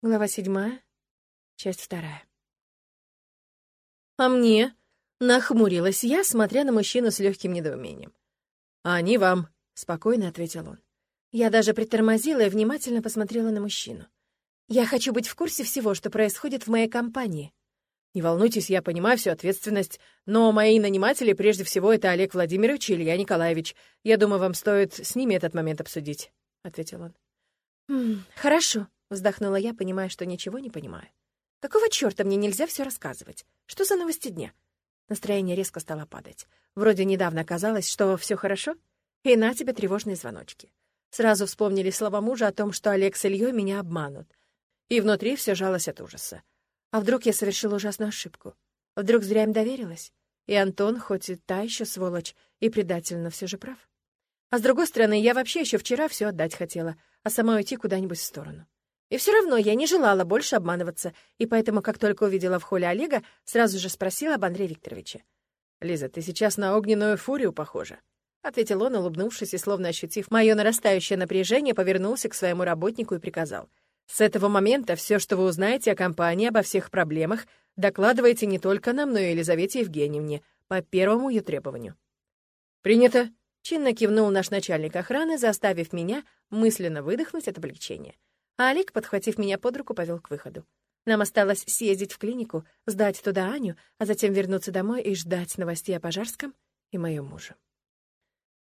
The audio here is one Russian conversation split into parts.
Глава седьмая, часть вторая. «А мне?» — нахмурилась я, смотря на мужчину с легким недоумением. «А они вам», — спокойно ответил он. Я даже притормозила и внимательно посмотрела на мужчину. «Я хочу быть в курсе всего, что происходит в моей компании». «Не волнуйтесь, я понимаю всю ответственность, но мои наниматели прежде всего это Олег Владимирович и Илья Николаевич. Я думаю, вам стоит с ними этот момент обсудить», — ответил он. «М -м, «Хорошо», Вздохнула я, понимая, что ничего не понимаю. Какого чёрта мне нельзя всё рассказывать? Что за новости дня? Настроение резко стало падать. Вроде недавно казалось, что всё хорошо, и на тебе тревожные звоночки. Сразу вспомнили слова мужа о том, что Олег с Ильей меня обманут. И внутри всё жалось от ужаса. А вдруг я совершила ужасную ошибку? Вдруг зря им доверилась? И Антон, хоть и та ещё сволочь, и предательно всё же прав. А с другой стороны, я вообще ещё вчера всё отдать хотела, а сама уйти куда-нибудь в сторону. И все равно я не желала больше обманываться, и поэтому, как только увидела в холле Олега, сразу же спросила об Андрея Викторовиче. «Лиза, ты сейчас на огненную фурию похожа», — ответил он, улыбнувшись и, словно ощутив мое нарастающее напряжение, повернулся к своему работнику и приказал. «С этого момента все, что вы узнаете о компании, обо всех проблемах, докладывайте не только нам, но и Елизавете Евгеньевне, по первому ее требованию». «Принято», — чинно кивнул наш начальник охраны, заставив меня мысленно выдохнуть от облегчения а Олег, подхватив меня под руку, повел к выходу. Нам осталось съездить в клинику, сдать туда Аню, а затем вернуться домой и ждать новостей о Пожарском и моем муже.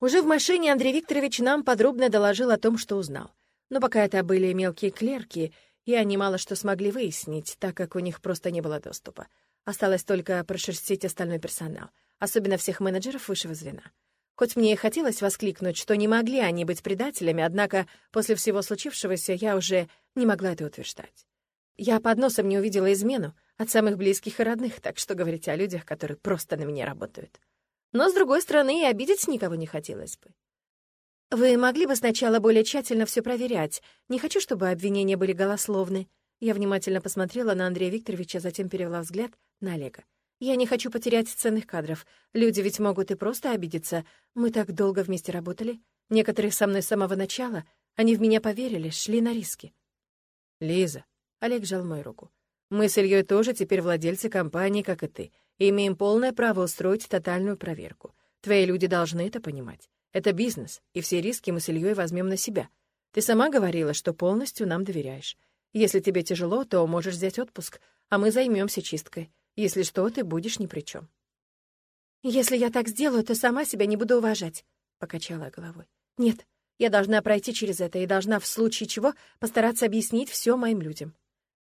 Уже в машине Андрей Викторович нам подробно доложил о том, что узнал. Но пока это были мелкие клерки, и они мало что смогли выяснить, так как у них просто не было доступа. Осталось только прошерстить остальной персонал, особенно всех менеджеров высшего звена. Хоть мне и хотелось воскликнуть, что не могли они быть предателями, однако после всего случившегося я уже не могла это утверждать. Я под носом не увидела измену от самых близких и родных, так что говорить о людях, которые просто на меня работают. Но, с другой стороны, и обидеть никого не хотелось бы. Вы могли бы сначала более тщательно все проверять. Не хочу, чтобы обвинения были голословны. Я внимательно посмотрела на Андрея Викторовича, затем перевела взгляд на Олега. Я не хочу потерять ценных кадров. Люди ведь могут и просто обидеться. Мы так долго вместе работали. Некоторые со мной с самого начала. Они в меня поверили, шли на риски. Лиза, Олег жал мою руку. Мы с Ильей тоже теперь владельцы компании, как и ты, и имеем полное право устроить тотальную проверку. Твои люди должны это понимать. Это бизнес, и все риски мы с Ильей возьмем на себя. Ты сама говорила, что полностью нам доверяешь. Если тебе тяжело, то можешь взять отпуск, а мы займемся чисткой. Если что, ты будешь ни при чем. «Если я так сделаю, то сама себя не буду уважать», — покачала головой. «Нет, я должна пройти через это и должна в случае чего постараться объяснить все моим людям».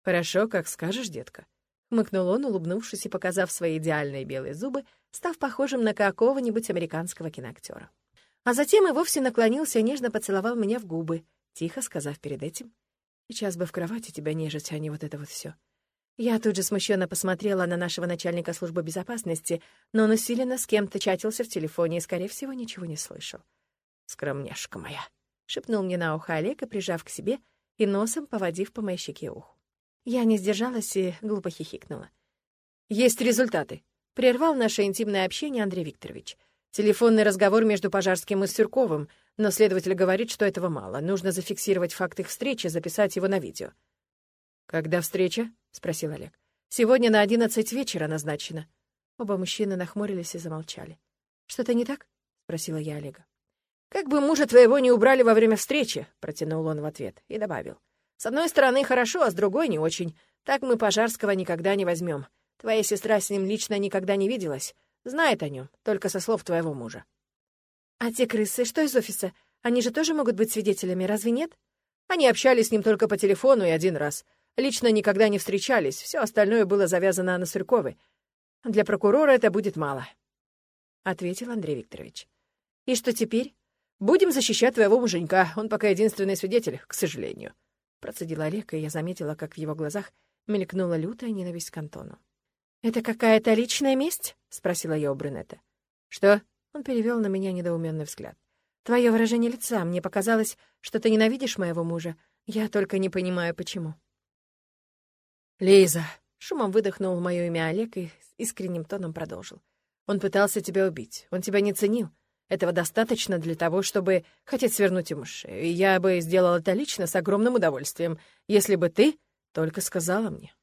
«Хорошо, как скажешь, детка», — хмыкнул он, улыбнувшись и показав свои идеальные белые зубы, став похожим на какого-нибудь американского киноактера. А затем и вовсе наклонился и нежно поцеловал меня в губы, тихо сказав перед этим, «Сейчас бы в кровати тебя нежить, а не вот это вот все. Я тут же смущенно посмотрела на нашего начальника службы безопасности, но он усиленно с кем-то чатился в телефоне и, скорее всего, ничего не слышал. «Скромняшка моя», — шепнул мне на ухо Олег, и, прижав к себе и носом поводив по моей щеке уху. Я не сдержалась и глупо хихикнула. «Есть результаты», — прервал наше интимное общение Андрей Викторович. «Телефонный разговор между Пожарским и Сюрковым, но следователь говорит, что этого мало. Нужно зафиксировать факт их встречи, записать его на видео». «Когда встреча?» — спросил Олег. «Сегодня на одиннадцать вечера назначено». Оба мужчины нахмурились и замолчали. «Что-то не так?» — спросила я Олега. «Как бы мужа твоего не убрали во время встречи», — протянул он в ответ и добавил. «С одной стороны хорошо, а с другой не очень. Так мы Пожарского никогда не возьмем. Твоя сестра с ним лично никогда не виделась. Знает о нем, только со слов твоего мужа». «А те крысы, что из офиса? Они же тоже могут быть свидетелями, разве нет?» Они общались с ним только по телефону и один раз. Лично никогда не встречались, все остальное было завязано на Сурьковой. Для прокурора это будет мало», — ответил Андрей Викторович. «И что теперь? Будем защищать твоего муженька, он пока единственный свидетель, к сожалению», — процедил Олег, и я заметила, как в его глазах мелькнула лютая ненависть к Антону. «Это какая-то личная месть?» — спросила я у брюнета. «Что?» — он перевел на меня недоуменный взгляд. «Твое выражение лица. Мне показалось, что ты ненавидишь моего мужа. Я только не понимаю, почему». «Лиза!» — шумом выдохнул мое имя Олег и с искренним тоном продолжил. «Он пытался тебя убить. Он тебя не ценил. Этого достаточно для того, чтобы хотеть свернуть ему шею. И я бы сделал это лично с огромным удовольствием, если бы ты только сказала мне.